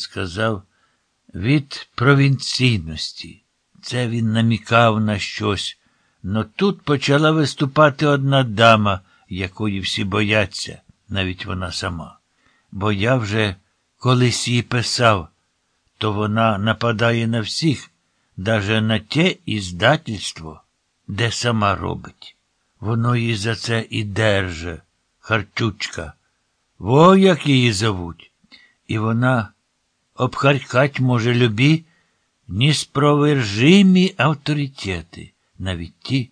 сказав, від провінційності. Це він намікав на щось. Но тут почала виступати одна дама, якої всі бояться, навіть вона сама. Бо я вже колись їй писав, то вона нападає на всіх, даже на те іздательство, де сама робить. Воно її за це і держа, харчучка. Во як її зовуть. І вона обхаркать може любі неспровержимі авторитети, навіть ті,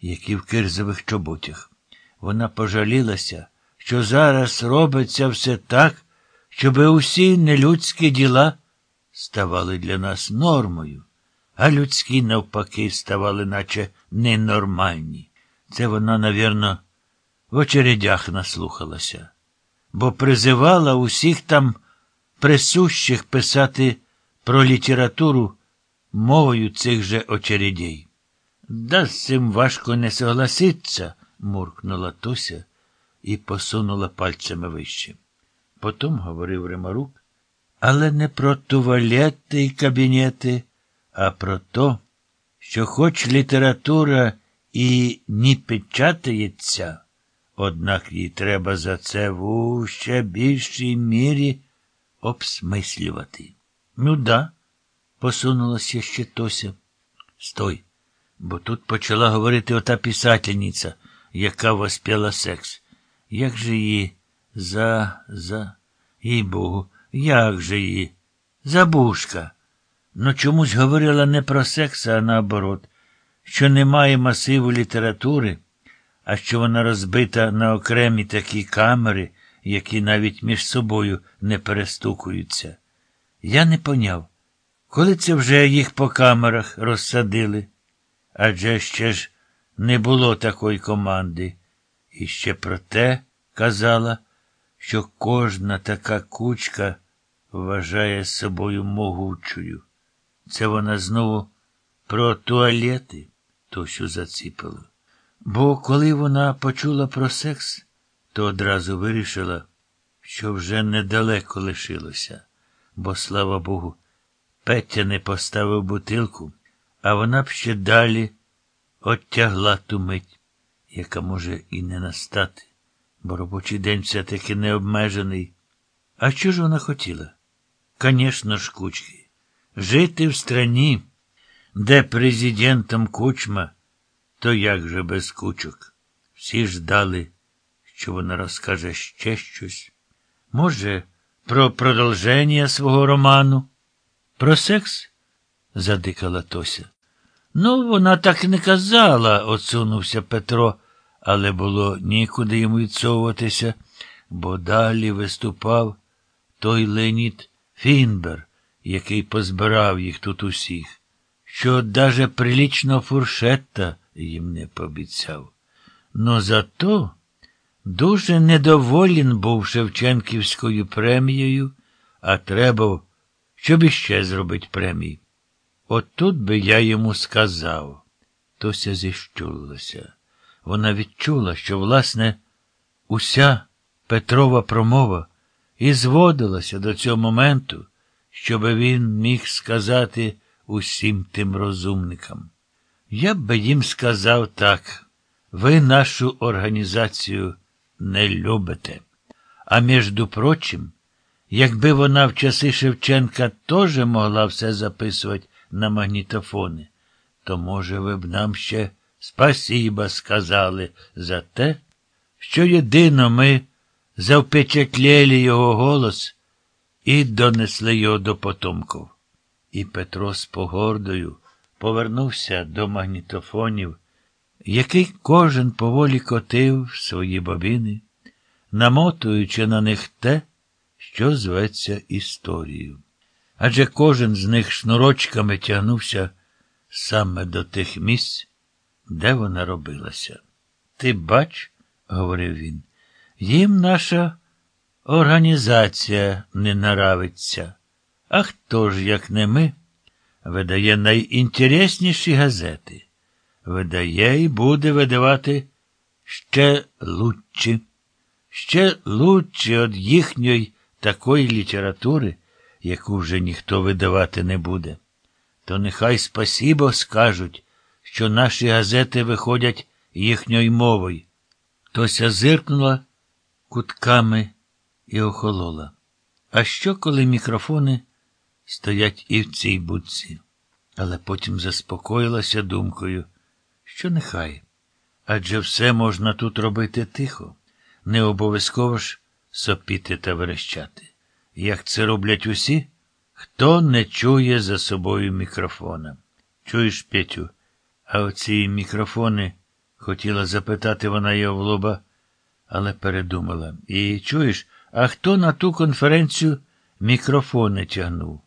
які в кирзових чоботях. Вона пожалілася, що зараз робиться все так, щоб усі нелюдські діла ставали для нас нормою, а людські, навпаки, ставали, наче ненормальні. Це вона, навірно, в очередях наслухалася, бо призивала усіх там присущих писати про літературу мовою цих же очередей. Да з цим важко не согласиться, муркнула Тося і посунула пальцями вище. Потім говорив Римарук, але не про туалети і кабінети, а про то, що хоч література і не печатається, однак їй треба за це в ще більшій мірі обсмислювати. Ну да, посунулася ще Тося. Стой, бо тут почала говорити ота писательниця, яка воспіла секс. Як же її за, за, їй Богу, як же її? Забушка. Ну чомусь говорила не про секс, а наоборот, що немає масиву літератури, а що вона розбита на окремі такі камери, які навіть між собою не перестукуються. Я не поняв, коли це вже їх по камерах розсадили? Адже ще ж не було такої команди. І ще про те казала, що кожна така кучка вважає собою могучою. Це вона знову про туалети Тосю заціпила. Бо коли вона почула про секс, то одразу вирішила, що вже недалеко лишилося, бо, слава Богу, Петя не поставив бутилку, а вона б ще далі оттягла ту мить, яка може і не настати, бо робочий день все-таки не обмежений. А що ж вона хотіла? Конечно ж, кучки, жити в страні, де президентом кучма, то як же без кучок? Всі ждали що вона розкаже ще щось. Може, про продовження свого роману? Про секс? задикала Тося. Ну, вона так і не казала, отсунувся Петро, але було нікуди йому відсовуватися, бо далі виступав той Леонід Фінбер, який позбирав їх тут усіх, що даже прилічного фуршетта їм не пообіцяв. Но зато. Дуже недоволін був Шевченківською премією, а треба, щоб іще зробить премії. От тут би я йому сказав. Тося зіщулилася. Вона відчула, що, власне, уся Петрова промова і зводилася до цього моменту, щоб він міг сказати усім тим розумникам. Я б би їм сказав так, ви нашу організацію не любите. А між прочим, якби вона в часи Шевченка теж могла все записувати на магнітофони, то, може, ви б нам ще спасіба сказали за те, що єдино ми завпечатлєли його голос і донесли його до потомків. І Петро з погордою повернувся до магнітофонів який кожен поволі котив свої бобіни, намотуючи на них те, що зветься історією. Адже кожен з них шнурочками тягнувся саме до тих місць, де вона робилася. Ти бач, говорив він, їм наша організація не наравиться. А хто ж, як не ми, видає найінтересніші газети? Видає і буде видавати ще лучші, ще лучші від їхньої такої літератури, яку вже ніхто видавати не буде. То нехай спасібо скажуть, що наші газети виходять їхньою мовою. Тося зиркнула кутками і охолола. А що, коли мікрофони стоять і в цій будці? Але потім заспокоїлася думкою, що нехай. Адже все можна тут робити тихо, не обов'язково ж сопіти та верещати. Як це роблять усі, хто не чує за собою мікрофона. Чуєш, Петю, а оці мікрофони, хотіла запитати вона його в лоба, але передумала. І чуєш, а хто на ту конференцію мікрофони тягнув?